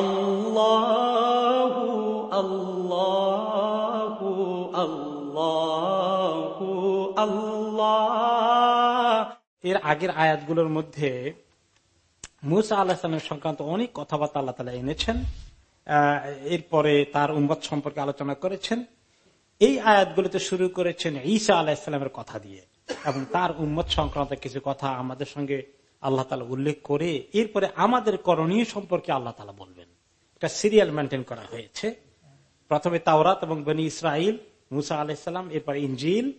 আল্লাহু আল্লাহু আল্লাহু আল্লাহ এর আগের আয়াতগুলোর মধ্যে মুসা আল্লাহামের সংক্রান্ত অনেক কথাবার্তা আল্লাহ তালা এনেছেন। এরপরে তার উম্মত সম্পর্কে আলোচনা করেছেন। এই আয়াতগুলোতে শুরু করেছেন ঈসা আলাহিসাল্লামের কথা দিয়ে এবং তার উম্মত সংক্রান্ত কিছু কথা আমাদের সঙ্গে আল্লাহ তালা উল্লেখ করে এরপরে আমাদের করণীয় সম্পর্কে আল্লাহ তালা বলবেন। এটা সিরিয়াল মেনটেন করা হয়েছে। প্রথমে তাওরাত এবং বনি ইসরাইল মুসা আলাহিসাল্লাম এরপরে ইঞ্জিল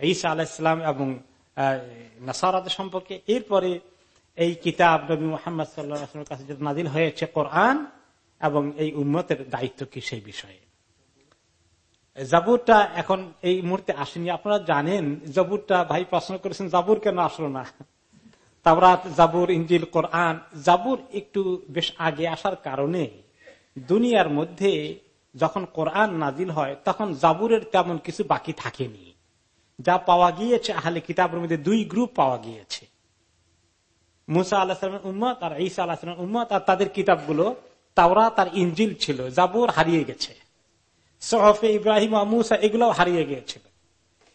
ঈসা আলাহিসাল্লাম এবং আহ, নাসারাদের সম্পর্কে। এরপরে এই কিতাব নবী মোহাম্মদ সাল্লাহামের কাছে যেটা নাজিল হয়েছে কোরআন এবং এই উম্মতের দায়িত্ব কি সেই বিষয়ে। জাবুরটা এখন এই মুহূর্তে আসেনি। আপনারা জানেন জাবুরটা ভাই প্রশ্ন করেছেন জাবুর কেন আসলো না? তাওরাত, জাবুর ইঞ্জিল কোরআন। জাবুর একটু বেশ আগে আসার কারণে দুনিয়ার মধ্যে যখন কোরআন নাজিল হয়, তখন জাবুরের তেমন কিছু বাকি থাকেনি। যা পাওয়া গিয়েছে, আহলে কিতাবের মধ্যে দুই গ্রুপ পাওয়া গিয়েছে। মুসা আল্লাহামের উম্মত আর ঈসা আল্লাহামের উম্মত, আর তাদের কিতাবগুলো তাওরা তার ইঞ্জিল ছিল, জাবুর হারিয়ে গেছে। সহফে ইব্রাহিম মুসা এগুলো হারিয়ে গিয়েছিল।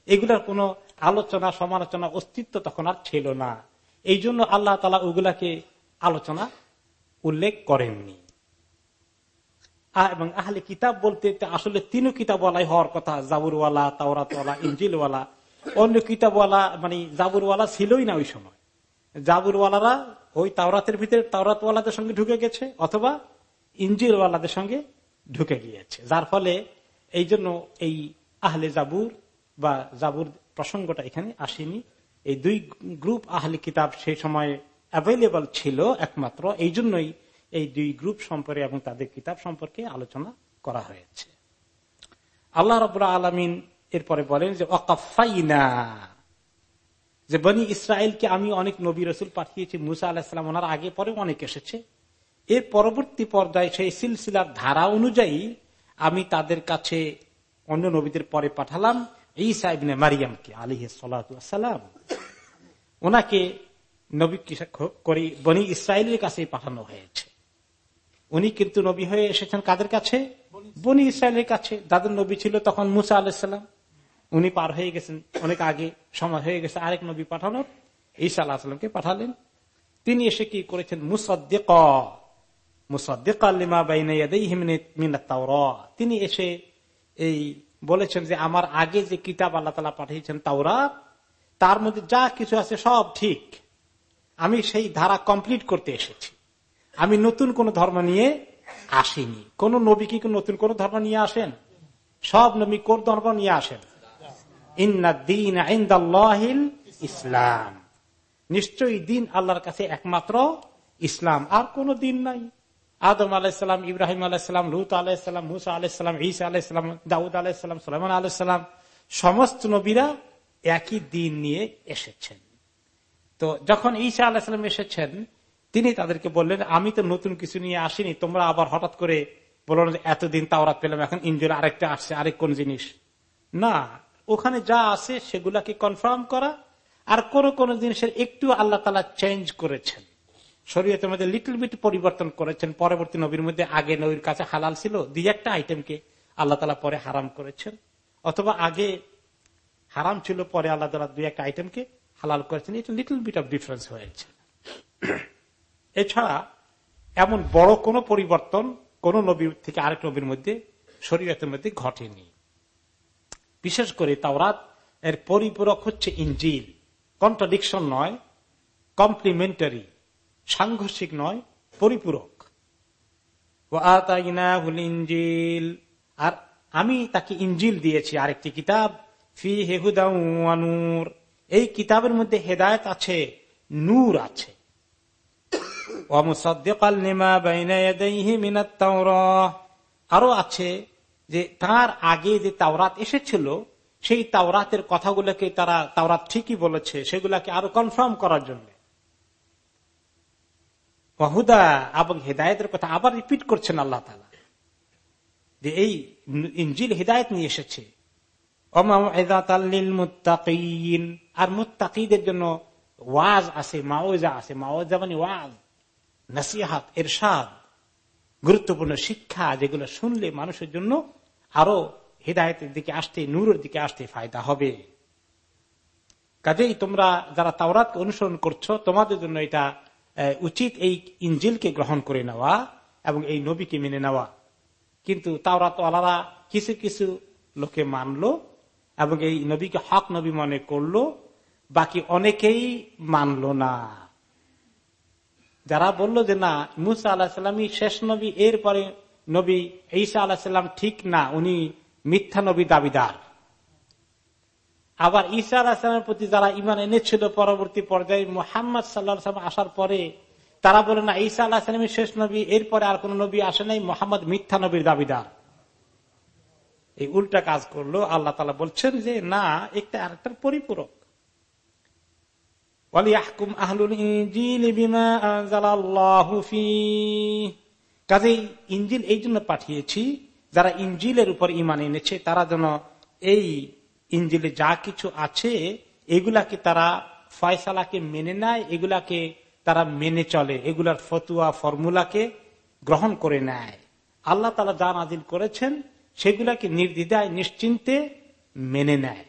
এগুলোর কোনো আলোচনা, সমালোচনা, অস্তিত্ব তখন আর ছিল না। এই জন্য আল্লাহ তালা ওগুলাকে আলোচনা উল্লেখ করেননি। এবং আহলে কিতাব বলতে আসলে তিনও কিতাবওয়ালাই হওয়ার কথা, জাবুরওয়ালা, তাওরাতওয়ালা ইঞ্জিলওয়ালা অন্য কিতাবওয়ালা মানে জাবুরওয়ালা ছিলই না ওই সময়। জাবুরওয়ালারা ওই তাওরাতের ভিতরে তাওরাতওয়ালাদের সঙ্গে ঢুকে গেছে, অথবা ইঞ্জিলওয়ালাদের সঙ্গে ঢুকে গিয়েছে। যার ফলে এই জন্য এই আহলে জাবুর বা জাবুর প্রসঙ্গটা এখানে আসেনি। এই দুই গ্রুপ আহলি কিতাব সেই সময় অ্যাভেলেবল ছিল একমাত্র। এই জন্যই এই দুই গ্রুপ সম্পর্কে এবং তাদের কিতাব সম্পর্কে আলোচনা করা হয়েছে। আল্লাহ রবুল্লা আলমিন এরপরে বলেন যে অকাফাইনা যে বনি ইসরায়েলকে আমি অনেক নবী রসুল পাঠিয়েছি, মুসা আলাহিসাম ওনার আগে পরে অনেক এসেছে। এর পরবর্তী পর্যায়ে সেই সিলসিলার ধারা অনুযায়ী আমি তাদের কাছে অন্য নবীদের পরে পাঠালাম এই সাহেবিনে মারিয়ামকে আলিহ সালাম ওনাকে নবী করে বনি ইসরায়েলের কাছে পাঠানো হয়েছে। উনি কিন্তু নবী হয়ে এসেছেন কাদের কাছে? বনি ইসরায়েলের কাছে। যাদের নবী ছিল তখন মুসা আলাহিসাল্লাম উনি পার হয়ে গেছেন অনেক আগে, সময় হয়ে গেছে আরেক নবী পাঠানোর। ঈসা আল্লাহামকে পাঠালেন। তিনি এসে কি করেছেন? মুসদ্দিক। তিনি এসে এই বলেছেন যে আমার আগে যে কিতাব আল্লাহ তালা পাঠিয়েছেন তাওরা তার মধ্যে যা কিছু আছে সব ঠিক। আমি সেই ধারা কমপ্লিট করতে এসেছি। আমি নতুন কোন ধর্ম নিয়ে আসিনি। কোন নবী কি নতুন কোন ধর্ম নিয়ে আসেন? সব নবী কোন ধর্ম নিয়ে আসেন? ইসলাম। নিশ্চয়ই দিন আল্লাহর কাছে একমাত্র ইসলাম। আর কোন দিন নাই। আদম আলাহিসাম ইব্রাহিম আলাহিসাম লুত আলাহিসাম মুসা আলাহিসাম ঈসা আলাহিসাম দাউদ আলাহিসাম সালামান আলাহিসাম সমস্ত নবীরা একই দিন নিয়ে এসেছেন। তো যখন ঈসা আলাহিসাম এসেছেন, তিনি তাদেরকে বললেন, আমি তো নতুন কিছু নিয়ে আসিনি, তোমরা আবার হঠাৎ করে বলো এতদিন তাওরাত পেলাম, এখন ইঞ্জুর আরেকটা আসছে, আরেক কোন জিনিস? না, ওখানে যা আছে সেগুলাকে কনফার্ম করা, আর কোন কোন জিনিসের একটু আল্লাহ তালা চেঞ্জ করেছেন। শরীয়তের মধ্যে লিটল বিট পরিবর্তন করেছেন, পরবর্তী নবীর মধ্যে আগে নবীর কাছে হালাল ছিল, দুই একটা আইটেমকে আল্লাহ তালা পরে হারাম করেছেন, অথবা আগে হারাম ছিল পরে আল্লাহ তালা দুই একটা আইটেমকে হালাল করেছেন। এটা লিটল বিট অফ ডিফারেন্স হয়েছে। এছাড়া এমন বড় কোন পরিবর্তন কোন নবীর থেকে আরেক নবীর মধ্যে, শরীয়তের মধ্যে ঘটেনি। বিশেষ করে তাওরাত এর পরিপূরক হচ্ছে ইঞ্জিল কন্ট্রাডিকশন নয় কমপ্লিমেন্টারি সাংঘর্ষিক নয়, পরিপূরক। আর আমি তাকে ইঞ্জিল দিয়েছি আরেকটি কিতাব। ফি হেহুদানুর এই কিতাবের মধ্যে হেদায়ত আছে, নূর আছে। আরও আছে যে তার আগে যে তাওরাত এসেছিল, সেই তাওরাতের কথাগুলোকে তারা, তাওরাত ঠিকই বলেছে, সেগুলাকে আরও কনফার্ম করার জন্য। বহুদা এবং হেদায়তের কথা আবার রিপিট করছেন আল্লাহ তালা যে এই ইঞ্জিল হেদায়ত নিয়ে এসেছে। আর মুত্তাকিদের জন্য ওয়াজ আছে মাওজা আছে। মাওজা মানে ওয়াজ, নসিহাত এরশাদ গুরুত্বপূর্ণ শিক্ষা যেগুলো শুনলে মানুষের জন্য আরও হৃদায়তের দিকে আসতে, নূরের দিকে আসতে ফায়দা হবে। কাজেই তোমরা যারা তাওরাত অনুসরণ করছ, তোমাদের জন্য এটা উচিত এই ইঞ্জিলকে গ্রহণ করে নেওয়া এবং এই নবীকে মেনে নেওয়া। কিন্তু তাওরাত আলারা কিছু কিছু লোকে মানল এবং এই নবীকে হক নবী মনে করল, বাকি অনেকেই মানল না। যারা বলল যে না, মুসা আল্লাহ সাল্লামই শেষ নবী, এরপরে নবী ঈসা সাল্লাম ঠিক না, উনি মিথ্যা নবী দাবিদার। আবার ঈসা আলাহিসামের প্রতি যারা ইমান এনেছিল পরবর্তী পর্যায়ে, মোহাম্মদ সাল্লাহ আসার পরে, তারা বলে না, ঈসা আল্লাহ সালামের শেষ নবী, এরপরে আর কোন নবী আসে নাই, মোহাম্মদ মিথ্যা নবীর দাবিদার। এই উল্টা কাজ করল, আল্লাহ তালা বলছেন যে, না, একটা আরেকটার পরিপূরক। কাজেই ইঞ্জিল এই জন্য পাঠিয়েছি, যারা ইঞ্জিলের উপর ইমান এনেছে, তারা যেন এই ইঞ্জিলে যা কিছু আছে, এগুলাকে তারা ফয়সালাকে মেনে নেয়, এগুলাকে তারা মেনে চলে, এগুলার ফতুয়া ফর্মুলাকে গ্রহণ করে নেয়। আল্লাহ তালা যা নাজিল করেছেন সেগুলাকে নির্দিদায় নিশ্চিন্তে মেনে নেয়।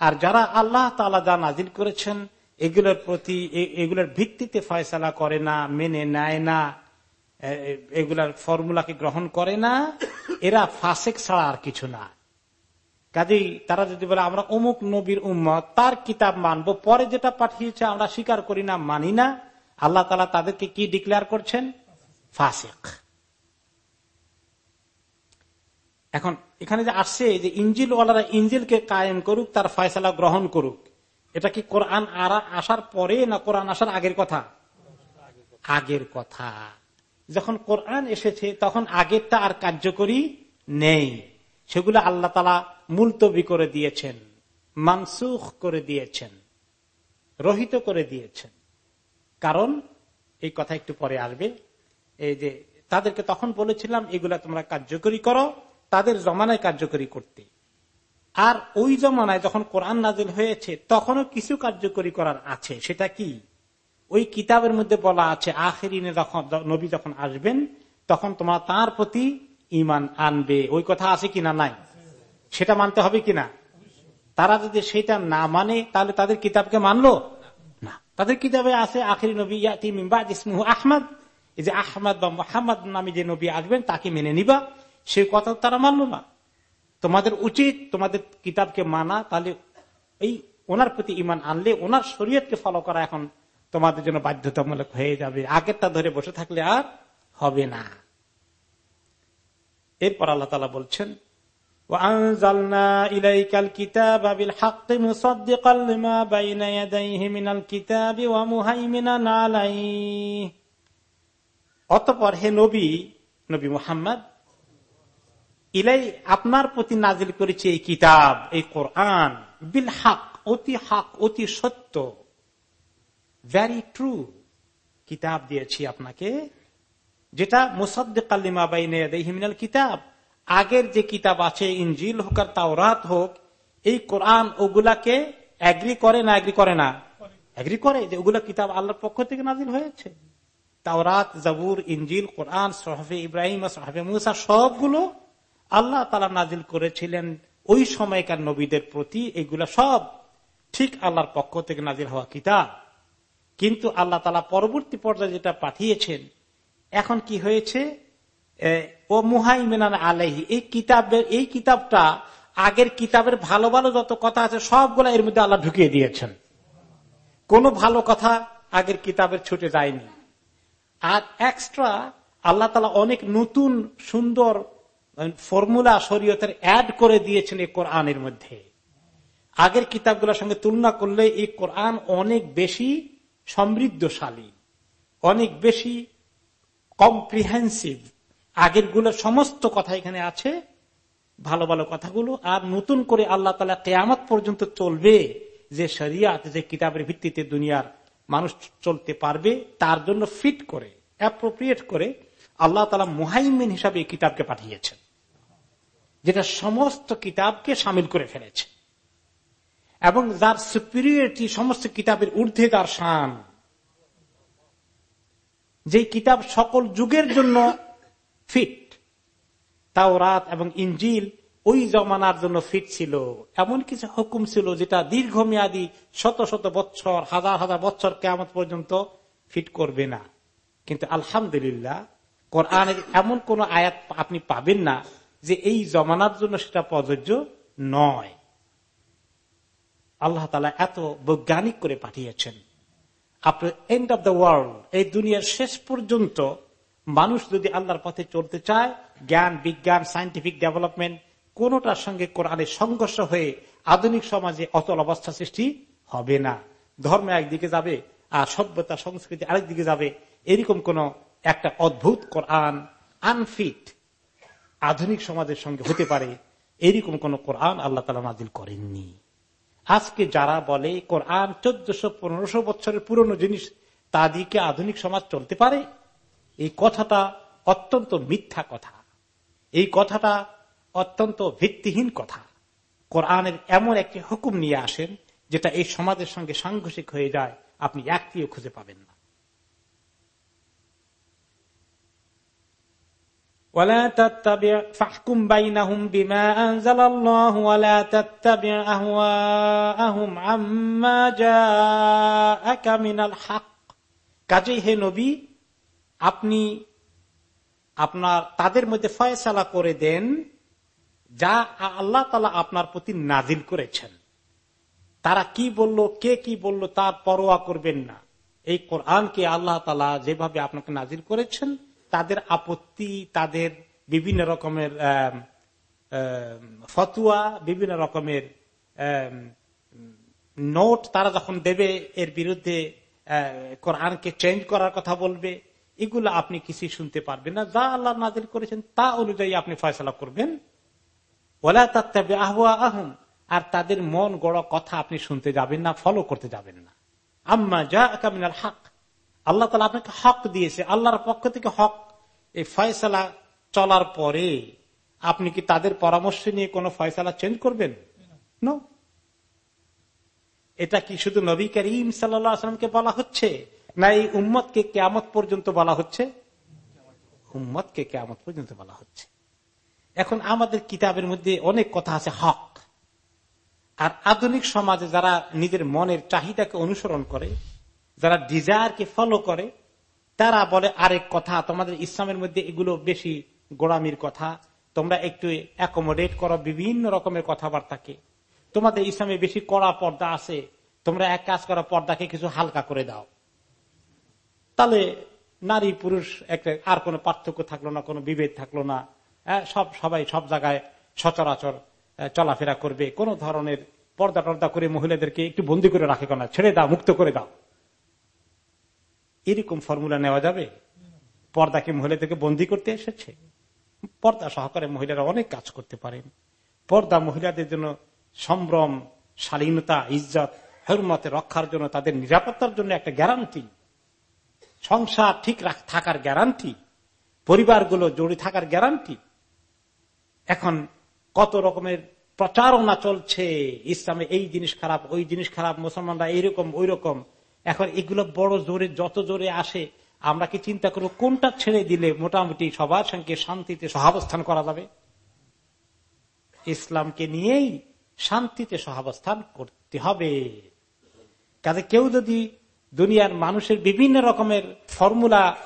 আর যারা আল্লাহ তালা যা নাজিল করেছেন, এগুলোর প্রতি এগুলোর ভিত্তিতে ফয়সালা করে না, মেনে নেয় না এগুলার ফর্মুলাকে গ্রহণ করে না, এরা ফাসেক ছাড়া আর কিছু না। কাজেই তারা যদি বলে, আমরা অমুক নবীর উম্মত, তার কিতাব মানব, পরে যেটা পাঠিয়েছে আমরা স্বীকার করি না, মানি না। আল্লাহ তালা তাদেরকে কি ডিক্লেয়ার করছেন? ফাসেক। এখন এখানে যে আসছে যে ইঞ্জিল ওয়ালারা ইঞ্জিলকে কায়েম করুক, তার ফয়সালা গ্রহণ করুক, এটা কি কোরআন আসার পরে না কোরআন আসার আগের কথা? আগের কথা। যখন কোরআন এসেছে, তখন আগেরটা আর কার্যকরী নেই। সেগুলো আল্লাহ তালা মুলতবি করে দিয়েছেন, মানসুখ করে দিয়েছেন, রহিত করে দিয়েছেন। কারণ, এই কথা একটু পরে আসবে। এই যে, তাদেরকে তখন বলেছিলাম, এগুলা তোমরা কার্যকরী করো, তাদের জমানায় কার্যকরী করতে। আর ওই জমানায় যখন কোরআন নাজিল হয়েছে, তখনও কিছু কার্যকরী করার আছে। সেটা কি? ওই কিতাবের মধ্যে বলা আছে, আখেরিনে যখন, নবী যখন আসবেন, তখন তোমার তার প্রতি ইমান আনবে, ওই কথা আছে কিনা নাই? সেটা মানতে হবে কিনা? তারা যদি সেটা না মানে তাহলে তাদের কিতাবকে মানলো? না। তাদের কিতাবে আছে, আখেরি নবী আহমদ। এই যে আহমদ বা মোহাম্মদ নামে যে নবী আসবেন, তাকে মেনে নিবা। সেই কথা তারা মানলো না। তোমাদের উচিত তোমাদের কিতাবকে মানা, তাহলে এই ওনার প্রতি ইমান আনলে ওনার শরীয়তকে ফলো করা এখন তোমাদের জন্য বাধ্যতামূলক হয়ে যাবে। আগেরটা ধরে বসে থাকলে আর হবে না। এরপর আল্লাহ তালা বলছেন অতপর হে নবী নবী মোহাম্মদ, ইলাই আপনার প্রতি নাজিল করেছে এই কিতাব, এই কোরআন, বিল হাক অতি হাক অতি সত্য ভ্যারি ট্রু কিতাব দিয়েছি আপনাকে। যেটা মুসাদ্দিকাল্লিমা বাইনাল কিতাব। আগের যে কিতাব আছে ইঞ্জিল হোক আর তাওরাত হোক, এই কোরআন ওগুলাকে অ্যাগ্রি করে না অ্যাগ্রি করে না? অ্যাগ্রি করে যে ওগুলা কিতাব আল্লাহর পক্ষ থেকে নাজিল হয়েছে। তাওরাত, জাবুর ইঞ্জিল কোরআন, সোহাফে ইব্রাহিম, সোহাফে মুসা, সবগুলো আল্লাহ তালা নাজিল করেছিলেন ওই সময়কার নবীদের প্রতি। এগুলা সব ঠিক আল্লাহর পক্ষ থেকে নাজিল হওয়া কিতাব। কিন্তু আল্লাহ তালা পরবর্তী পর্যায়ে যেটা পাঠিয়েছেন এখন কি হয়েছে? ও মুহাইমিনান আলহি এই কিতাবের, এই কিতাবটা আগের কিতাবের ভালো ভালো যত কথা আছে সবগুলো এর মধ্যে আল্লাহ ঢুকিয়ে দিয়েছেন। কোনো ভালো কথা আগের কিতাবের ছুটে যায়নি। আর এক্সট্রা আল্লাহ তালা অনেক নতুন, সুন্দর ফর্মুলা শরীয়তের অ্যাড করে দিয়েছেন এই কোরআনের মধ্যে। আগের কিতাবগুলোর সঙ্গে তুলনা করলে এই কোরআন অনেক বেশি সমৃদ্ধশালী, অনেক বেশি কম্প্রিহেন্সিভ আগেরগুলোর সমস্ত কথা এখানে আছে, ভালো ভালো কথাগুলো, আর নতুন করে আল্লাহ তালা কেয়ামত পর্যন্ত চলবে, যে শরিয়াত, যে কিতাবের ভিত্তিতে দুনিয়ার মানুষ চলতে পারবে, তার জন্য ফিট করে অ্যাপ্রোপ্রিয়েট করে আল্লাহ তালা মুহাইমিন হিসাবে এই কিতাবকে পাঠিয়েছেন, যেটা সমস্ত কিতাবকে সামিল করে ফেলেছে। এবং যার সুপিরিয়রিটি সমস্ত কিতাবের ঊর্ধ্বে তার শান যে কিতাব সকল যুগের জন্য ফিট তাও রাত এবং ইঞ্জিল ওই জমানার জন্য ফিট ছিল। এমন কিছু হুকুম ছিল যেটা দীর্ঘমেয়াদী শত শত বছর, হাজার হাজার বছর কেমন পর্যন্ত ফিট করবে না। কিন্তু আলহামদুলিল্লাহ, কোরআনের এমন কোন আয়াত আপনি পাবেন না যে এই জমানার জন্য সেটা প্রযোজ্য নয়। আল্লাহ তালা এত বৈজ্ঞানিক করে পাঠিয়েছেন। আপনার এন্ড অব দ্য ওয়ার্ল্ড এই দুনিয়ার শেষ পর্যন্ত মানুষ যদি আল্লাহর পথে চলতে চায়, জ্ঞান, বিজ্ঞান সাইন্টিফিক ডেভেলপমেন্ট কোনটার সঙ্গে কোরআনের সংঘর্ষ হয়ে আধুনিক সমাজে অচল অবস্থা সৃষ্টি হবে না। ধর্ম একদিকে যাবে আর সভ্যতা, সংস্কৃতি আরেকদিকে যাবে। এরকম কোন একটা অদ্ভুত কোরআন আনফিট আধুনিক সমাজের সঙ্গে হতে পারে। এরকম কোন কোরআন আল্লাহ তালা নাজিল করেননি। আজকে যারা বলে কোরআন চোদ্দশো পনেরোশো বছরের পুরনো জিনিস তা দিকে আধুনিক সমাজ চলতে পারে? এই কথাটা অত্যন্ত মিথ্যা কথা। এই কথাটা অত্যন্ত ভিত্তিহীন কথা। কোরআনের এমন একটি হুকুম নিয়ে আসেন, যেটা এই সমাজের সঙ্গে সাংঘর্ষিক হয়ে যায়, আপনি একটিও খুঁজে পাবেন না। ولا تتبع فاحكم بينهم بما أنزل الله ولا تتبع أهواءهم عما جاءك من الحق কাজেই হে নবী আপনি আপনার তাদের মধ্যে ফয়সালা করে দেন যা আল্লাহ তালা আপনার প্রতি নাজিল করেছেন তারা কি বলল কে কি বলল তার পরোয়া করবেন না এই কোরআনকে আল্লাহ তালা যেভাবে আপনাকে নাজিল করেছেন তাদের আপত্তি, তাদের বিভিন্ন রকমের ফতুয়া, বিভিন্ন রকমের নোট তারা যখন দেবে, এর বিরুদ্ধে কোরআনকে চেঞ্জ করার কথা বলবে, এগুলো আপনি কিছু শুনতে পারবেন না। যা আল্লাহ নাজিল করেছেন, তা অনুযায়ী আপনি ফয়সলা করবেন। ওলা তাত্তাবে আহুয়া আহম আর তাদের মন গড় কথা আপনি শুনতে যাবেন না ফলো করতে যাবেন না। আম্মা যা কামিনাল হক আল্লাহ তালা আপনাকে হক দিয়েছে, আল্লাহর পক্ষ থেকে হক। এই ফয়সালা চলার পরে আপনি কি তাদের পরামর্শ নিয়ে কোন ফয়সালা চেঞ্জ করবেন? এটা কি শুধু নবী করিম সাল্লামকে বলা হচ্ছে, না এই উম্মতকে কেয়ামত পর্যন্ত বলা হচ্ছে? উম্মতকে কেয়ামত পর্যন্ত বলা হচ্ছে। এখন আমাদের কিতাবের মধ্যে অনেক কথা আছে হক। আর আধুনিক সমাজে যারা নিজের মনের চাহিদাকে অনুসরণ করে যারা ডিজায়ারকে ফলো করে, তারা বলে আরেক কথা, তোমাদের ইসলামের মধ্যে এগুলো বেশি গোড়ামির কথা। তোমরা একটু অ্যাকোমোডেট করো, বিভিন্ন রকমের কথাবার্তাকে। তোমাদের ইসলামে বেশি কড়া পর্দা আছে। তোমরা এক কাজ করা, পর্দাকে কিছু হালকা করে দাও। তাহলে নারী, পুরুষ, একটা, আর কোনো পার্থক্য থাকল না, কোনো বিভেদ থাকল না। সব, সবাই সব জায়গায় সচরাচর চলাফেরা করবে। কোন ধরনের পর্দা টর্দা করে মহিলাদেরকে একটু বন্দি করে রাখে কেনা? ছেড়ে দাও, মুক্ত করে দাও। এরকম ফর্মুলা নেওয়া যাবে? পর্দাকে মহিলাদেরকে বন্দি করতে এসেছে? পর্দা সহকারে মহিলারা অনেক কাজ করতে পারেন। পর্দা মহিলাদের জন্য সম্ভ্রম, শালীনতা, ইজ্জত, হরমতে রক্ষার জন্য তাদের নিরাপত্তার জন্য একটা গ্যারান্টি। সংসার ঠিক থাকার গ্যারান্টি। পরিবারগুলো জড়ি থাকার গ্যারান্টি। এখন কত রকমের প্রচারণা চলছে। ইসলামে এই জিনিস খারাপ, ওই জিনিস খারাপ, মুসলমানরা এইরকম ওই রকম এখন এগুলো বড় জোরে, যত জোরে আসে, আমরা কি চিন্তা করব, কোনটা ছেড়ে দিলে মোটামুটি সবার সঙ্গে শান্তিতে সহাবস্থান করা যাবে? ইসলামকে নিয়েই শান্তিতে সহাবস্থান করতে হবে। কাজে কেউ যদি দুনিয়ার মানুষের বিভিন্ন রকমের ফর্মুলা,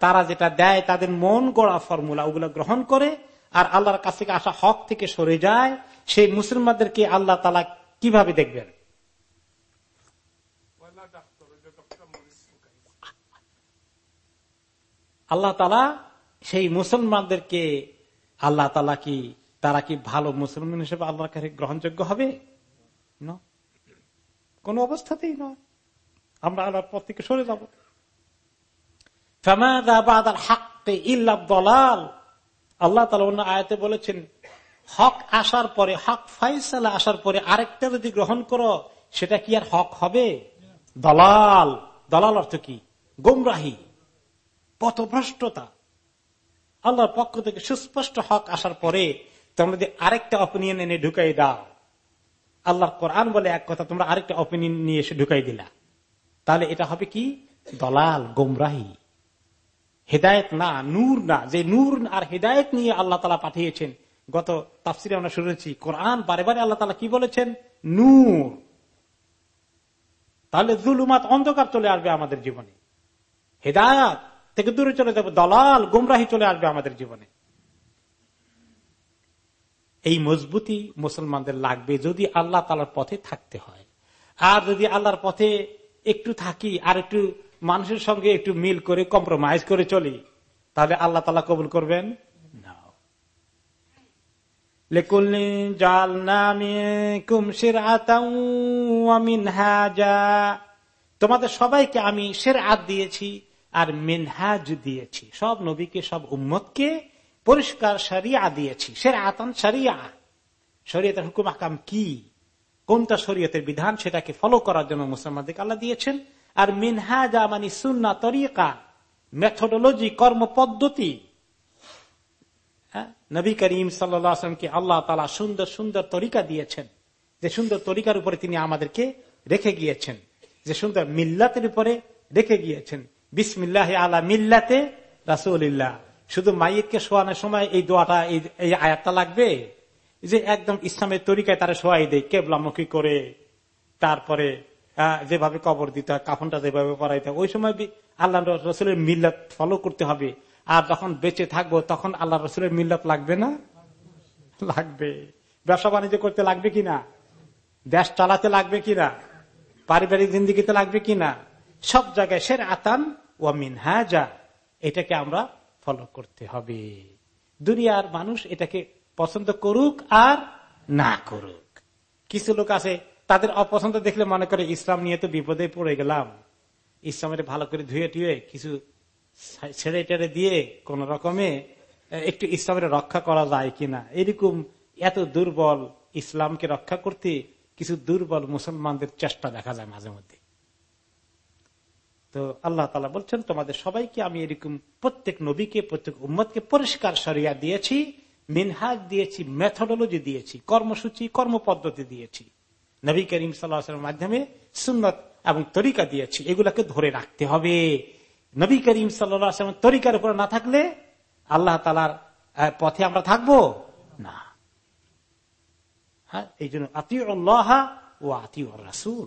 তারা যেটা দেয়, তাদের মন গড়া ফর্মুলা, ওগুলো গ্রহণ করে আর আল্লাহর কাছ থেকে আসা হক থেকে সরে যায়, সেই মুসলমানদেরকে আল্লাহ তালা কীভাবে দেখবেন? আল্লাহ তালা সেই মুসলমানদেরকে আল্লাহ তালা কি, তারা কি ভালো মুসলমান হিসেবে আল্লাহর কাছে গ্রহণযোগ্য হবে? কোন অবস্থাতেই নয়। আমরা আল্লাহর পথ থেকে সরে যাব। আল্লাহ তালা অন্য আয়তে বলেছেন, হক আসার পরে, হক ফাইসালা আসার পরে আরেকটা যদি গ্রহণ করো, সেটা কি আর হক হবে? দলাল। দলাল অর্থ কি? গোমরাহী। পথভ্রষ্টতা। আল্লাহর পক্ষ থেকে সুস্পষ্ট হক আসার পরে তোমরা যদি আরেকটা অপিনিয়ন এনে ঢুকাই দাও, আল্লাহর কোরআন বলে এক কথা, তোমরা আরেকটা অপিনিয়ন নিয়ে এসে ঢুকাই দিলা। তাহলে এটা হবে কি? দলাল, গোমরাহি। হেদায়ত না, নূর না। যে নূর আর হেদায়ত নিয়ে আল্লাহ তালা পাঠিয়েছেন, গত তাফসিরে আমরা শুনেছি, কোরআন বারে বারে আল্লাহ তালা কি বলেছেন? নূর। তাহলে জুলুমাত অন্ধকার চলে আসবে আমাদের জীবনে। হেদায়ত থেকে দূরে চলে যাবে, দলাল, গুমরাহি চলে আসবে আমাদের জীবনে। এই মজবুতি মুসলমানদের লাগবে যদি আল্লাহ তালার পথে থাকতে হয়। আর যদি আল্লাহর পথে একটু থাকি, আর একটু মানুষের সঙ্গে একটু মিল করে কম্প্রোমাইজ করে চলি, তাহলে আল্লাহ তালা কবুল করবেন? তোমাদের সবাইকে আমি সের আত দিয়েছি। আর মিনহাজ দিয়েছি। সব নবীকে, সব উম্মতকে পরিষ্কার সারিয়া দিয়েছি। সের আতান সারিয়া শরীয়তের হুকুম আকাম কি? কোনটা শরীয়তের বিধান? সেটাকে ফলো করার জন্য মুসলমানদেরকে আল্লাহ দিয়েছেন। আর মিনহাজা মানে সুন্না তরিকা মেথোডোলজি কর্ম পদ্ধতি? নবী করিম সাল্লামকে আল্লাহ তালা সুন্দর সুন্দর তরিকা দিয়েছেন। যে সুন্দর তরিকার উপরে তিনি আমাদেরকে রেখে গিয়েছেন। যে সুন্দর মিল্লাতের উপরে রেখে গিয়েছেন। বিসমিল্লাহ আলা মিল্লাতে রাসুল্লাহ শুধু মাইয়েতকে শোয়ানোর সময় এই দোয়াটা, এই আয়াতটা লাগবে? যে একদম ইসলামের তরিকায় তারা শোয়াই দেয়, কেবলামুখী করে। তারপরে যেভাবে কবর দিতে হয়, কাফনটা যেভাবে পড়াইতে ওই সময় আল্লাহ রসুলের মিল্লাত ফলো করতে হবে। আর যখন বেঁচে থাকব, তখন আল্লাহ রসুলের মিল্লাত লাগবে না? লাগবে। ব্যবসা বাণিজ্য করতে লাগবে কিনা? দেশ চালাতে লাগবে কিনা? পারিবারিক জিন্দিগিতে লাগবে কিনা? সব জায়গায় সের আতান ও মিনহাজা, এটাকে আমরা ফলো করতে হবে। দুনিয়ার মানুষ এটাকে পছন্দ করুক আর না করুক। কিছু লোক আছে, তাদের অপছন্দ দেখলে মনে করে, ইসলাম নিয়ে তো বিপদে পড়ে গেলাম। ইসলামের ভালো করে ধুয়ে টুয়ে কিছু ছেড়ে টেড়ে দিয়ে কোন রকমে একটু ইসলামের রক্ষা করা যায় কিনা? এরকম এত দুর্বল ইসলামকে রক্ষা করতে কিছু দুর্বল মুসলমানদের চেষ্টা দেখা যায় মাঝে মধ্যে। তো আল্লাহ তালা বলছেন, তোমাদের সবাইকে আমি এরকম প্রত্যেক নবীকে, প্রত্যেক উম্মতকে পরিষ্কার সরিয়া দিয়েছি, মিনহাজ দিয়েছি মেথোডোলজি দিয়েছি, কর্মসূচি কর্ম পদ্ধতি দিয়েছি। নবী করিম সাল্লাহামের মাধ্যমে সুন্নত এবং তরিকা দিয়েছি। এগুলাকে ধরে রাখতে হবে। নবী করিম সাল্লাম তরিকার উপরে না থাকলে আল্লাহ তালার পথে আমরা থাকব না। হ্যাঁ এই জন্য আল্লাহ ও আতিউ রাসুল।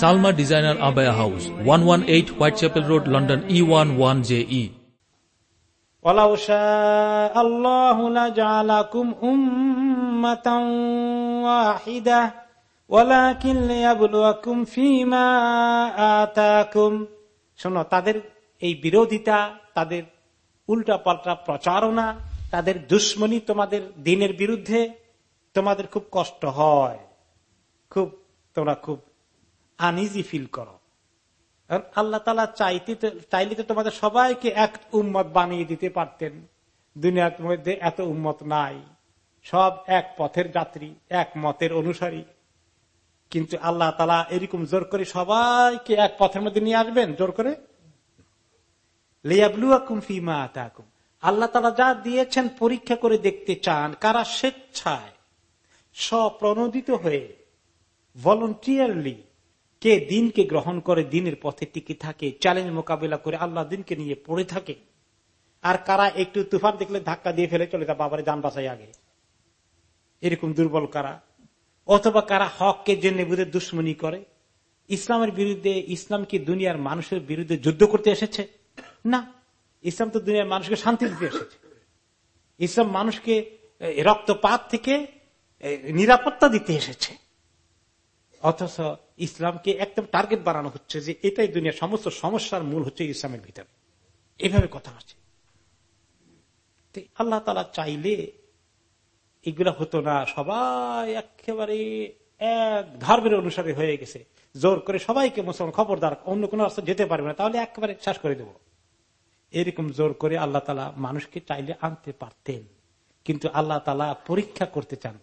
Salma designer abaya house one one eight Whitechapel road London E one one J E ولو شاء الله لجعلكم أمة واحدة ولكن ليبلوكم فيما آتاكم শোনো তাদের এই বিরোধিতা তাদের উল্টা পাল্টা প্রচারণা তাদের দুশ্মনী তোমাদের দিনের বিরুদ্ধে তোমাদের খুব কষ্ট হয় খুব তোমরা খুব আনইজি ফিল করো। আল্লাহ তালা চাইতে চাইলে তো তোমাদের সবাইকে এক উম্মত বানিয়ে দিতে পারতেন। দুনিয়ার মধ্যে এত উম্মত নাই। সব এক পথের যাত্রী, এক মতের অনুসারী। কিন্তু আল্লাহ তালা এরকম জোর করে সবাইকে এক পথের মধ্যে নিয়ে আসবেন, জোর করে? আল্লাহ তালা যা দিয়েছেন পরীক্ষা করে দেখতে চান, কারা স্বেচ্ছায় স্বপ্রণোদিত হয়ে ভলন্টিয়ারলি কে দিনকে গ্রহণ করে দিনের পথে টিকে থাকে চ্যালেঞ্জ মোকাবিলা করে আল্লাহ দিনকে নিয়ে পড়ে থাকে। আর কারা একটু তুফান দেখলে ধাক্কা দিয়ে ফেলে চলে তা বাবার যান বাসাই আগে। এরকম দুর্বল কারা? অথবা কারা হককে জেনে বুঝে দুশ্মনী করে? ইসলামের বিরুদ্ধে, ইসলাম কি দুনিয়ার মানুষের বিরুদ্ধে যুদ্ধ করতে এসেছে? না। ইসলাম তো দুনিয়ার মানুষকে শান্তি দিতে এসেছে। ইসলাম মানুষকে রক্তপাত থেকে নিরাপত্তা দিতে এসেছে। অথচ ইসলামকে একদম টার্গেট বানানো হচ্ছে যে এটাই দুনিয়ার সমস্ত সমস্যার মূল হচ্ছে ইসলামের ভিতরে। এভাবে কথা আছে আল্লাহ তালা চাইলে এগুলা হতো না, সবাই একেবারে এক ধর্মের অনুসারে হয়ে গেছে। জোর করে সবাইকে মুসলমান খবরদার, অন্য কোন রাস্তা যেতে পারবে না, তাহলে একেবারে শেষ করে দেব। এরকম জোর করে আল্লাহ তালা মানুষকে চাইলে আনতে পারতেন। কিন্তু আল্লাহ তালা পরীক্ষা করতে চান।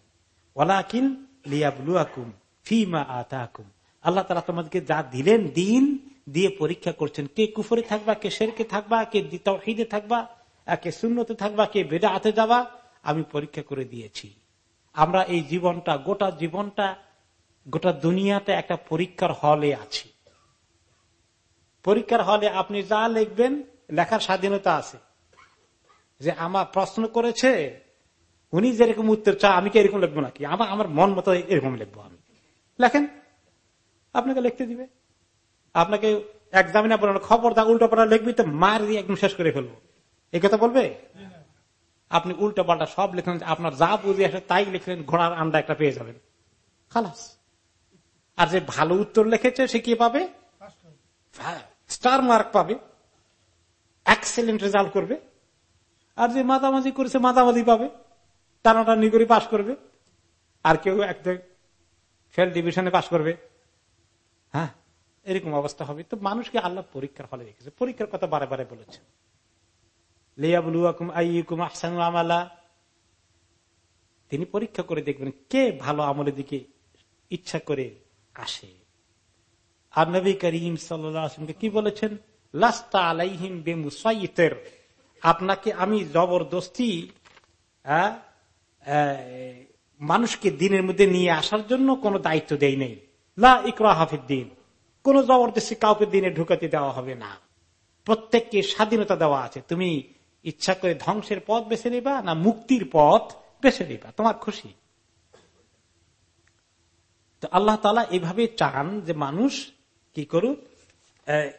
ওলাকিন লিয়াবলুয়াকুম। ফিমা আতাকুম। আল্লাহ তালা তোমাদেরকে যা দিলেন দিন দিয়ে পরীক্ষা করছেন। কে কুফরে থাকবা, কে শেরকে থাকবা, কে তহিদে থাকবা কে শূন্যতে থাকবা, কে বেদা হাতে যাবা, আমি পরীক্ষা করে দিয়েছি। আমরা এই জীবনটা, গোটা জীবনটা, গোটা দুনিয়াতে একটা পরীক্ষার হলে আছি। পরীক্ষার হলে আপনি যা লিখবেন, লেখার স্বাধীনতা আছে। যে আমার প্রশ্ন করেছে, উনি যেরকম উত্তর চা আমি কি এরকম লিখব নাকি? আমার আমার মন মতো এরকম লিখব আমি। লেখেন। আপনাকে লিখতে দিবে। আপনাকে একজামিনা বলানো, খবর দা, উল্টো পাল্টা লিখবি তো মার দিয়ে একদম শেষ করে ফেলব। এই কথা বলবে? আপনি উল্টো পাল্টা সব লিখলেন আপনার যা বুঝে আসে তাই লিখলেন, ঘোড়ার আন্ডা একটা পেয়ে যাবেন। খালাস। আর যে ভালো উত্তর লিখেছে, সে কি পাবে? স্টার মার্ক পাবে। এক্সেলেন্ট রেজাল্ট করবে। আর যে মাতামাজি করেছে, মাতামাজি পাবে। টানাটানি করে পাশ করবে। আর কেউ একটা ফেল ডিভিশনে পাশ করবে। হ্যাঁ। এরকম অবস্থা হবে। তো মানুষকে আল্লাহ পরীক্ষার ফলে রেখেছে। পরীক্ষার কথা বারে বারে বলেছে তিনি পরীক্ষা করে দেখবেন কে ভালো আমলের দিকে ইচ্ছা করে আসে। আর নবী করিম সাল্লামকে কি বলেছেন? লাস্তা আলাইহিম বেমুসাইতের আপনাকে আমি জবরদস্তি মানুষকে দিনের মধ্যে নিয়ে আসার জন্য কোন দায়িত্ব দেই নেই। লা ইকরা হাফিদ দিন। কোন জবরদস্তি কাউকে দিনে ঢুকাতে দেওয়া হবে না। প্রত্যেককে স্বাধীনতা দেওয়া আছে। তুমি ইচ্ছা করে ধ্বংসের পথ বেছে নিবা না মুক্তির পথ বেছে নিবা। তোমার খুশি। তো আল্লাহ তালা এভাবে চান যে মানুষ কি করুক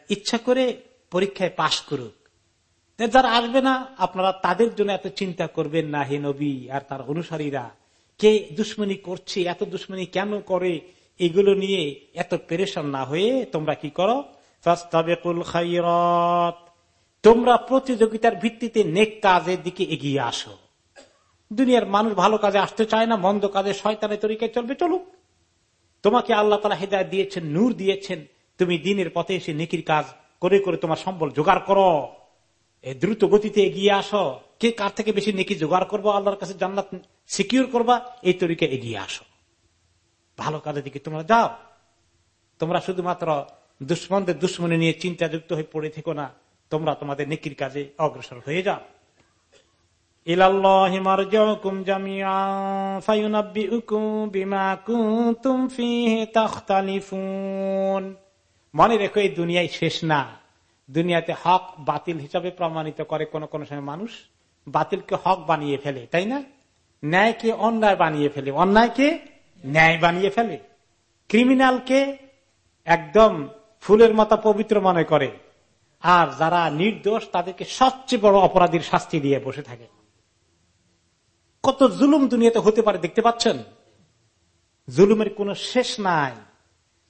ইচ্ছা করে পরীক্ষায় পাশ করুক। যারা আসবে না, আপনারা তাদের জন্য এত চিন্তা করবেন না, হে নবী, আর তার অনুসারীরা। কে দুশ্মনী করছে, এত দুশ্মনী কেন করে, এগুলো নিয়ে এত পেরেশান না হয়ে তোমরা কি করো? তোমরা প্রতিযোগিতার ভিত্তিতে নেক কাজের দিকে এগিয়ে আসো। দুনিয়ার মানুষ ভালো কাজে আসতে চায় না, মন্দ কাজে শয়তানের তরিকায় চলবে, চলুক। তোমাকে আল্লাহ তালা হেদায় দিয়েছেন, নূর দিয়েছেন। তুমি দিনের পথে এসে নেকির কাজ করে করে তোমার সম্বল জোগাড় করো। দ্রুত গতিতে এগিয়ে আসো। কে কার থেকে বেশি নেকি জোগাড় করব? আল্লাহর কাছে জান্নাত সিকিউর করবা, এই তরিকা এগিয়ে আসো। ভালো কাজের দিকে তোমরা যাও। তোমরা শুধুমাত্র দুশ্মনদের দুশ্মনী নিয়ে চিন্তাযুক্ত হয়ে পড়ে থেকো না। তোমরা তোমাদের নেকির কাজে অগ্রসর হয়ে যাও। মনে রেখো, এই দুনিয়ায় শেষ না। দুনিয়াতে হক বাতিল হিসাবে প্রমাণিত করে কোন কোন সময় মানুষ বাতিলকে হক বানিয়ে ফেলে, তাই না? ন্যায়কে অন্যায় বানিয়ে ফেলে। অন্যায়কে ন্যায় বানিয়ে ফেলে। ক্রিমিনালকে একদম ফুলের মতো পবিত্র মনে করে। আর যারা নির্দোষ, তাদেরকে সবচেয়ে বড় অপরাধীর শাস্তি দিয়ে বসে থাকে। কত জুলুম দুনিয়াতে হতে পারে, দেখতে পাচ্ছেন? জুলুমের কোন শেষ নাই।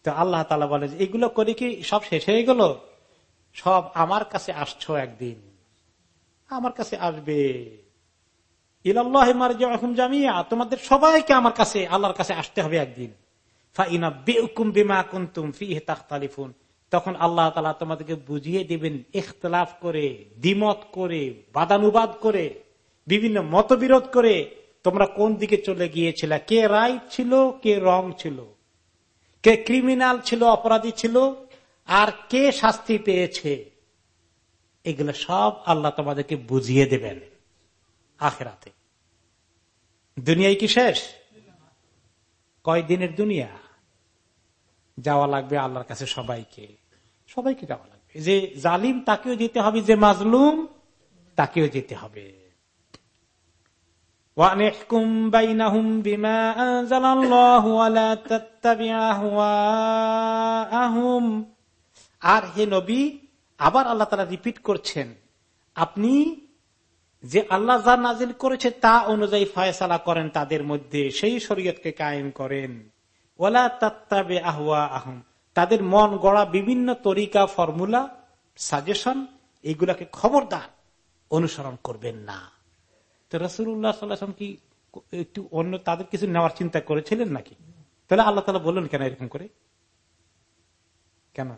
তো আল্লাহ তালা বলে এগুলো করে কি সব শেষ হয়ে গেল? সব আমার কাছে আসছো একদিন। আমার কাছে আসবে। তোমাদের সবাইকে আমার কাছে, আল্লাহর কাছে আসতে হবে একদিন। তখন আল্লাহ তালা তোমাদেরকে বুঝিয়ে দিবেন, ইখতলাফ করে, দ্বিমত করে, বাদানুবাদ করে, বিভিন্ন মতবিরোধ করে তোমরা কোন দিকে চলে গিয়েছিল? কে রাইট ছিল, কে রং ছিল? কে ক্রিমিনাল ছিল, অপরাধী ছিল? আর কে শাস্তি পেয়েছে? এগুলো সব আল্লাহ তোমাদেরকে বুঝিয়ে দেবেন আখেরাতে। দুনিয়ায় কি শেষ? কয়দিনের দুনিয়া? যাওয়া লাগবে আল্লাহর কাছে সবাইকে। সবাইকে যাওয়া লাগবে। যে জালিম তাকেও যেতে হবে, যে মাজলুম তাকেও যেতে হবে। বিমা আর হে নবী, আবার আল্লাহ তারা রিপিট করছেন, আপনি যে আল্লাহ যা নাজিল করেছে তা অনুযায়ী ফয়সালা করেন তাদের মধ্যে, সেই শরীয়তকে কায়েম করেন। ওলা তাত্তাবে আহুয়া আহম তাদের মন গড়া বিভিন্ন তরিকা, ফর্মুলা, সাজেশন এইগুলাকে খবরদার অনুসরণ করবেন না। তো রসুল্লাহ সাল্লাম কি একটু অন্য তাদের কিছু নেওয়ার চিন্তা করেছিলেন নাকি? তাহলে আল্লাহ তালা বললেন কেন এরকম করে? কেন?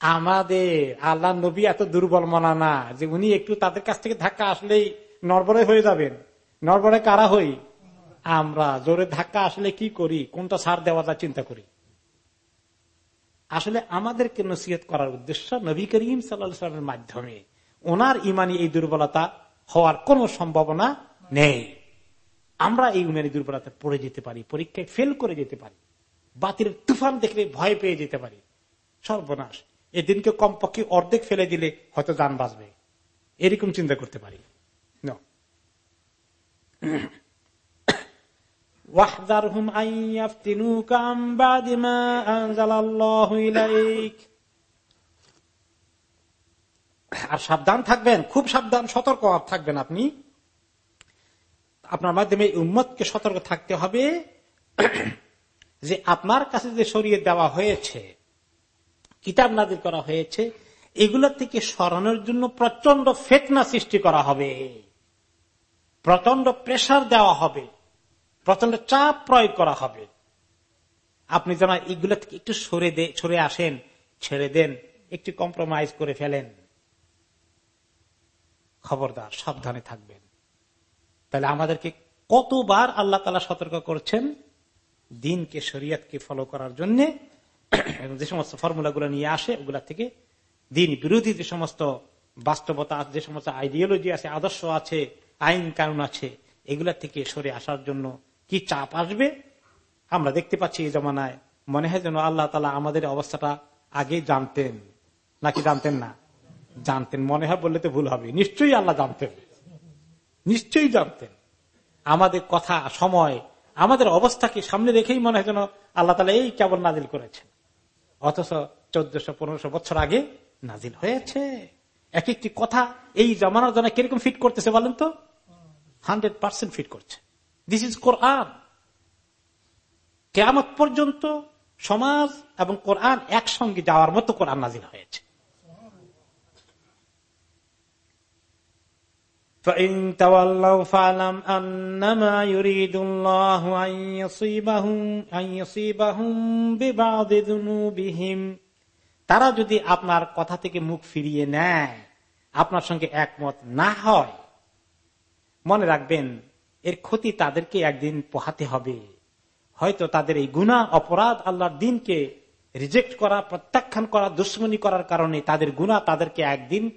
আমাদের আল্লাহ নবী এত দুর্বল মনা না যে উনি একটু তাদের কাছ থেকে ধাক্কা আসলেই নরবরে হয়ে যাবেন। নরবরে কারা হই? আমরা। জোরে ধাক্কা আসলে কি করি? কোনটা সার দেওয়া যায় চিন্তা করি। আসলে আমাদেরকে নসিহত করার উদ্দেশ্য নবী করিম সাল্লামের মাধ্যমে ওনার ইমানি এই দুর্বলতা হওয়ার কোন সম্ভাবনা নেই। আমরা এই ইমানি দুর্বলতা পড়ে যেতে পারি, পরীক্ষায় ফেল করে যেতে পারি বাতিল তুফান দেখলে ভয় পেয়ে যেতে পারি। সর্বনাশ। এদিনকে কমপক্ষে অর্ধেক ফেলে দিলে হয়তো যান বাঁচবে। এরকম চিন্তা করতে পারি। আর সাবধান থাকবেন, খুব সাবধান, সতর্ক থাকবেন আপনি। আপনার মাধ্যমে উম্মতকে সতর্ক থাকতে হবে। যে আপনার কাছে যে সরিয়ে দেওয়া হয়েছে কিতাব নাজির করা হয়েছে, এগুলো থেকে সরানোর জন্য প্রচণ্ড ফেতনা সৃষ্টি করা হবে। প্রচণ্ড প্রেশার দেওয়া হবে। প্রচণ্ড চাপ প্রয়োগ করা হবে। আপনি যেন এগুলো থেকে একটু সরে সরে আসেন, ছেড়ে দেন, একটু কম্প্রোমাইজ করে ফেলেন। খবরদার, সাবধানে থাকবেন। তাহলে আমাদেরকে কতবার আল্লাহ তালা সতর্ক করছেন? দিনকে, শরিয়তকে ফলো করার জন্য। যে সমস্ত ফর্মুলাগুলো নিয়ে আসে, ওগুলা থেকে দিন বিরোধী যে সমস্ত বাস্তবতা যে সমস্ত আইডিওলজি আছে, আদর্শ আছে, আইন কানুন আছে, এগুলা থেকে সরে আসার জন্য কি চাপ আসবে? আমরা দেখতে পাচ্ছি এই জমানায় মনে হয় যেন আল্লাহ তালা আমাদের অবস্থাটা আগে জানতেন। নাকি জানতেন না? জানতেন। মনে হয় বললে তো ভুল হবে। নিশ্চয়ই আল্লাহ জানতেন। নিশ্চয়ই জানতেন। আমাদের কথা, সময়, আমাদের অবস্থাকে সামনে রেখেই মনে হয় যেন আল্লাহ তালা এই কেবল নাজিল করেছেন। অথচ চোদ্দশো, পনেরোশো বছর আগে নাজিল হয়েছে। এক একটি কথা এই জমানার জন্য কীরকম ফিট করতেছে বলেন তো? হান্ড্রেড পার্সেন্ট ফিট করছে। দিস ইজ কোরআন কেয়ামত পর্যন্ত সমাজ এবং কোরআন একসঙ্গে যাওয়ার মতো কোরআন নাজিল হয়েছে। তারা যদি আপনার কথা থেকে মুখ ফিরিয়ে নেয়, আপনার সঙ্গে একমত না হয়, মনে রাখবেন, এর ক্ষতি তাদেরকে একদিন পোহাতে হবে। হয়তো তাদের এই গুণা অপরাধ আল্লাহর দিনকে রিজেক্ট করা, প্রত্যাখ্যান করা, দুশ্মনী করার কারণে তাদের গুণা তাদেরকে একদিন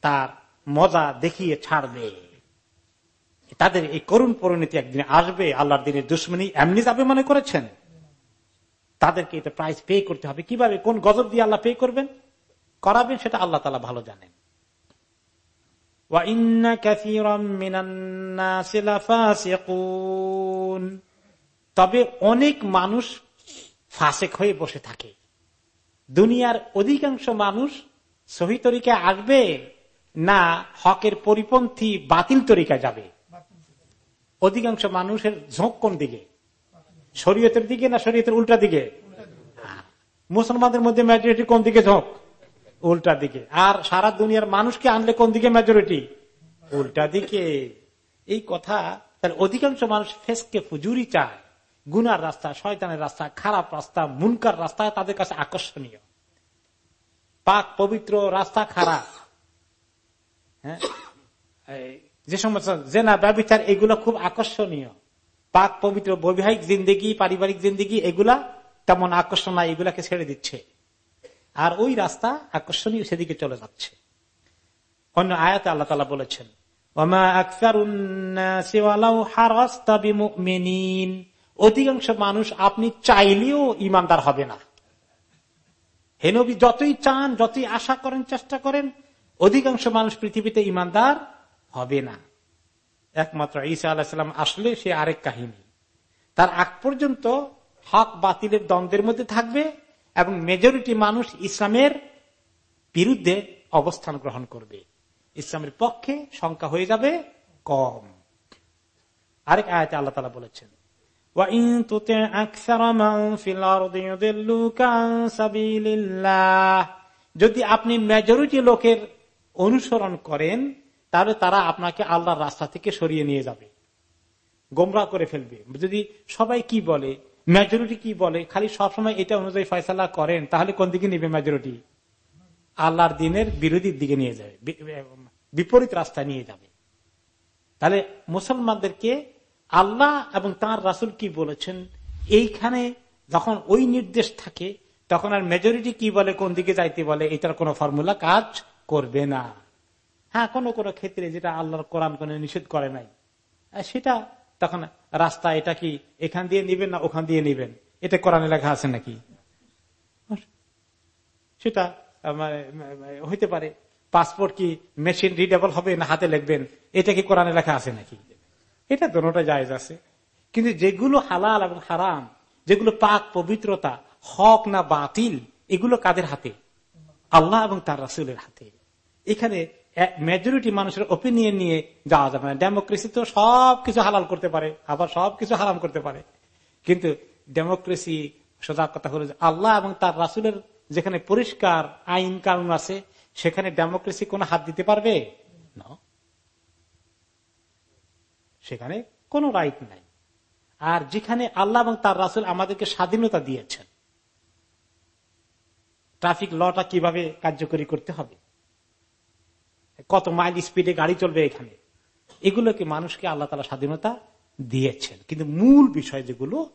তার মজা দেখিয়ে ছাড়বে। তাদের এই করুণ পরিণতি একদিন আসবে, আল্লাহর দিনের দুশ্মনী এমনি যাবে মনে করেছেন? তাদেরকে এটা প্রাইস পে করতে হবে। কীভাবে, কোন গজব দিয়ে আল্লাহ পে করবেন? করাবেন, সেটা আল্লাহ তালা ভালো জানেন। তবে অনেক মানুষ ফাসেক হয়ে বসে থাকে। দুনিয়ার অধিকাংশ মানুষ সহি তরিকে আসবে। না হকের পরিপন্থী বাতিল তরিকা যাবে। অধিকাংশ মানুষের ঝোঁক কোন দিকে? শরীয়তের দিকে না শরীয়তের উল্টা দিকে? মুসলমানদের মধ্যে মেজরিটি কোন দিকে ঝোঁক? উল্টা দিকে। আর সারা দুনিয়ার মানুষকে আনলে কোন দিকে মেজরিটি উল্টা দিকে। এই কথা তাহলে অধিকাংশ মানুষ ফেসকে ফুজুরি চায়। গুনার রাস্তা, শয়তানের রাস্তা, খারাপ রাস্তা, মুনকার রাস্তা তাদের কাছে আকর্ষণীয়। পাক পবিত্র রাস্তা খারাপ। হ্যাঁ যে সমস্ত জেনা ব্যবচার, এগুলো খুব আকর্ষণীয়। পাক, পবিত্র, বৈবাহিক জিন্দিগি, পারিবারিক জিন্দিগি, এগুলা তেমন আকর্ষণ নাই, এগুলাকে ছেড়ে দিচ্ছে। আর ওই রাস্তা আকর্ষণীয় সেদিকে চলে যাচ্ছে। অন্য আয়াতে আল্লাহ তালা বলেছেন অধিকাংশ মানুষ আপনি চাইলেও ইমানদার হবে না। হেনবি যতই চান, যতই আশা করেন, চেষ্টা করেন অধিকাংশ মানুষ পৃথিবীতে ইমানদার হবে না। একমাত্র ঈসা আলাহিসাম আসলে সে আরেক কাহিনী। তার আগ পর্যন্ত হক বাতিলের দ্বন্দ্বের মধ্যে থাকবে এবং মেজরিটি মানুষ ইসলামের বিরুদ্ধে অবস্থান গ্রহণ করবে। ইসলামের পক্ষে সংখ্যা হয়ে যাবে কম। আরেক আয়াতে আল্লাহ তালা বলেছেন যদি আপনি মেজরিটি লোকের অনুসরণ করেন, তাহলে তারা আপনাকে আল্লাহর রাস্তা থেকে সরিয়ে নিয়ে যাবে। গোমরা করে ফেলবে। যদি সবাই কি বলে? মেজরিটি কি বলে? খালি সবসময় এটা অনুযায়ী ফয়সালা করেন, তাহলে কোন দিকে নিবে মেজরিটি আল্লাহর দিনের বিরোধীর দিকে নিয়ে যাবে বিপরীত রাস্তা নিয়ে যাবে। তাহলে মুসলমানদেরকে আল্লাহ এবং তার রাসুল কি বলেছেন? এইখানে যখন ওই নির্দেশ থাকে, তখন আর মেজরিটি কি বলে, কোন দিকে যাইতে বলে, এটার কোন ফর্মুলা কাজ করবে না। হ্যাঁ কোন কোন ক্ষেত্রে যেটা আল্লাহর কোরআন কোন নিষেধ করে নাই সেটা তখন রাস্তা এটা কি এখান দিয়ে নিবেন না ওখান দিয়ে নিবেন? এটা কোরআনে লেখা আছে নাকি? সেটা হইতে পারে। পাসপোর্ট কি মেশিন রিডেবল হবে না হাতে লিখবেন? এটা কি কোরআনে লেখা আছে নাকি? এটা দোনোটা জায়জ আছে। কিন্তু যেগুলো হালাল এবং হারাম যেগুলো পাক পবিত্রতা হক না বাতিল এগুলো কাদের হাতে? আল্লাহ এবং তার রাসুলের হাতে। এখানে মেজরিটি মানুষের ওপিনিয়ন নিয়ে যাওয়া যাবে না। ডেমোক্রেসি তো সবকিছু হালাল করতে পারে, আবার সবকিছু হারাম করতে পারে। কিন্তু ডেমোক্রেসি সোজা কথা হলো আল্লাহ এবং তার রাসুলের যেখানে পরিষ্কার আইন কানুন আছে, সেখানে ডেমোক্রেসি কোন হাত দিতে পারবে? সেখানে কোন রাইট নাই। আর যেখানে আল্লাহ এবং তার রাসুল আমাদেরকে স্বাধীনতা দিয়েছেন ট্রাফিক লটা কীভাবে কার্যকরী করতে হবে? কত মাইল স্পিডে গাড়ি চলবে এখানে? এগুলোকে মানুষকে আল্লাহ তালা স্বাধীনতা দিয়েছেন। কিন্তু মূল বিষয় যেগুলো,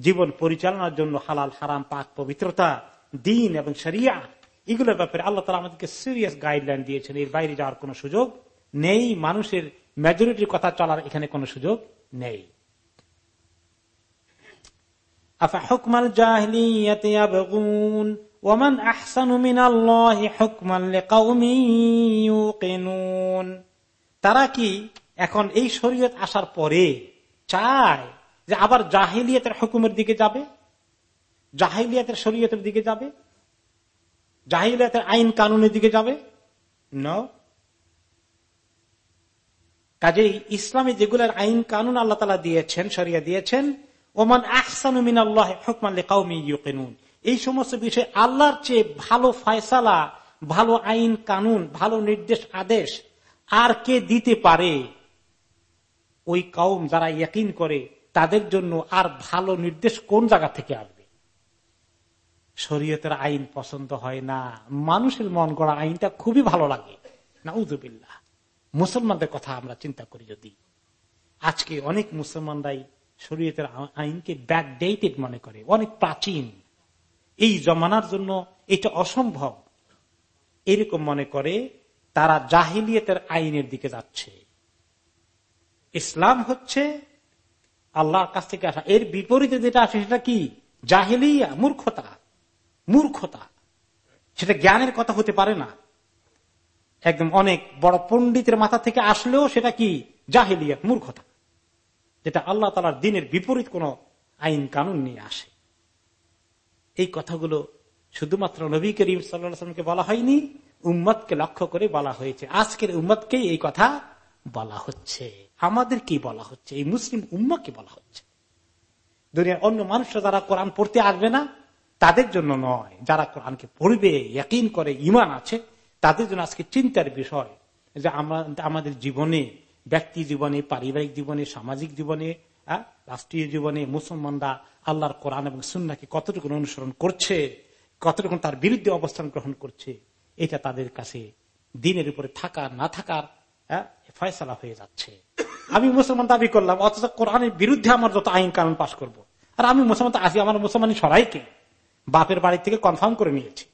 জীবন পরিচালনার জন্য হালাল, হারাম, পাক, পবিত্রতা, দিন এবং শরিয়া, এগুলোর ব্যাপারে আল্লাহ তালা আমাদেরকে সিরিয়াস গাইডলাইন দিয়েছেন। এর বাইরে যাওয়ার কোন সুযোগ নেই। মানুষের মেজরিটির কথা চলার এখানে কোন সুযোগ নেই। আফা হুকমাল জাহলিয়াতে ওমান তারা কি এখন এই শরীয়ত আসার পরে চায় যে আবার জাহিলিয়াতের হুকুমের দিকে যাবে? জাহিলিয়াতের শরীয়তের দিকে যাবে? জাহিলিয়াতের আইন কানুনের দিকে যাবে? ন কাজেই ইসলামী যেগুলোর আইন কানুন আল্লাহ তালা দিয়েছেন সরিয়া দিয়েছেন, ওমান আহসানুমিন আল্লাহ হুকমান কাউমি ইউকিনুন। এই সমস্ত বিষয় আল্লাহর চেয়ে ভালো ফয়সালা, ভালো আইন কানুন, ভালো নির্দেশ আদেশ আর কে দিতে পারে? ওই কাউম যারা ইয়কিন করে, তাদের জন্য আর ভালো নির্দেশ কোন জায়গা থেকে আসবে? শরীয়তের আইন পছন্দ হয় না, মানুষের মন গড়া আইনটা খুবই ভালো লাগে। না উজুবিল্লা মুসলমানদের কথা আমরা চিন্তা করি যদি। আজকে অনেক মুসলমানরাই শরীয়তের আইনকে ব্যাকডেটেড মনে করে, অনেক প্রাচীন। এই জমানার জন্য এটা অসম্ভব। এরকম মনে করে তারা জাহিলিয়তের আইনের দিকে যাচ্ছে। ইসলাম হচ্ছে আল্লাহর কাছ থেকে আসা। এর বিপরীতে যেটা আসে সেটা কি? জাহিলিয়া, মূর্খতা। মূর্খতা। সেটা জ্ঞানের কথা হতে পারে না। একদম অনেক বড় পণ্ডিতের মাথা থেকে আসলেও সেটা কি? জাহিলিয়া, মূর্খতা। যেটা আল্লাহ তালার দিনের বিপরীত কোন আইন কানুন নিয়ে আসে। এই কথাগুলো শুধুমাত্র নবী করিম সাল্লামকে বলা হয়নি, উম্মতকে লক্ষ্য করে বলা হয়েছে। আজকের উম্মতকেই এই কথা বলা হচ্ছে। আমাদের কি বলা হচ্ছে, এই মুসলিম উম্মাকে বলা হচ্ছে। দুনিয়ার অন্য মানুষরা যারা কোরআন পড়তে আসবে না, তাদের জন্য নয়। যারা কোরআনকে পড়বে, ইয়াকিন করে ইমান আছে, তাদের জন্য আজকে চিন্তার বিষয় যে আমাদের জীবনে, ব্যক্তি জীবনে, পারিবারিক জীবনে, সামাজিক জীবনে রাষ্ট্রীয় জীবনে মুসলমানরা আল্লাহর কোরআন এবং সুন্নাকে কতটুকু অনুসরণ করছে, কতটুকু তার বিরুদ্ধে অবস্থান গ্রহণ করছে, এটা তাদের কাছে দিনের উপরে থাকা, না থাকার ফয়সলা হয়ে যাচ্ছে। আমি মুসলমান দাবি করলাম, অথচ কোরআনের বিরুদ্ধে আমার যত আইন কানুন পাশ করব। আর আমি মুসলমান, আসি আমার মুসলমান সরাইকে, বাপের বাড়ি থেকে কনফার্ম করে নিয়েছি।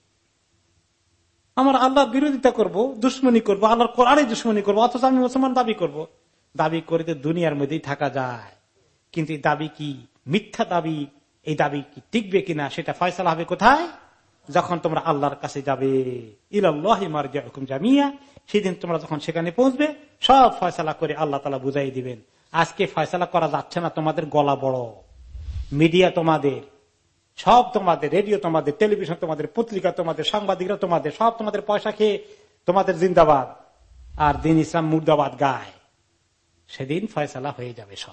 আমার আল্লাহর বিরোধিতা করব, দুশ্মনী করব, আল্লাহর কোরআনে দুশ্মনী করব, অথচ আমি মুসলমান দাবি করব। দাবি করে দুনিয়ার মধ্যেই থাকা যায়। কিন্তু এই দাবি কি মিথ্যা দাবি? এই দাবি কি টিকবে কিনা? সেটা ফয়সলা হবে কোথায়? যখন তোমরা আল্লাহর কাছে যাবে। জামিয়া। সেদিন তোমরা যখন সেখানে পৌঁছবে, সব ফয়সলা করে আল্লাহ তালা বুঝাই দিবেন। আজকে ফয়সলা করা যাচ্ছে না তোমাদের গলা বড়। মিডিয়া তোমাদের, সব তোমাদের, রেডিও তোমাদের, টেলিভিশন তোমাদের, পত্রিকা তোমাদের, সাংবাদিকরা তোমাদের, সব তোমাদের পয়সা খেয়ে তোমাদের জিন্দাবাদ। আর দিন ইসলাম মুর্দাবাদ গায়। সেদিন ফয়সলা হয়ে যাবে সব।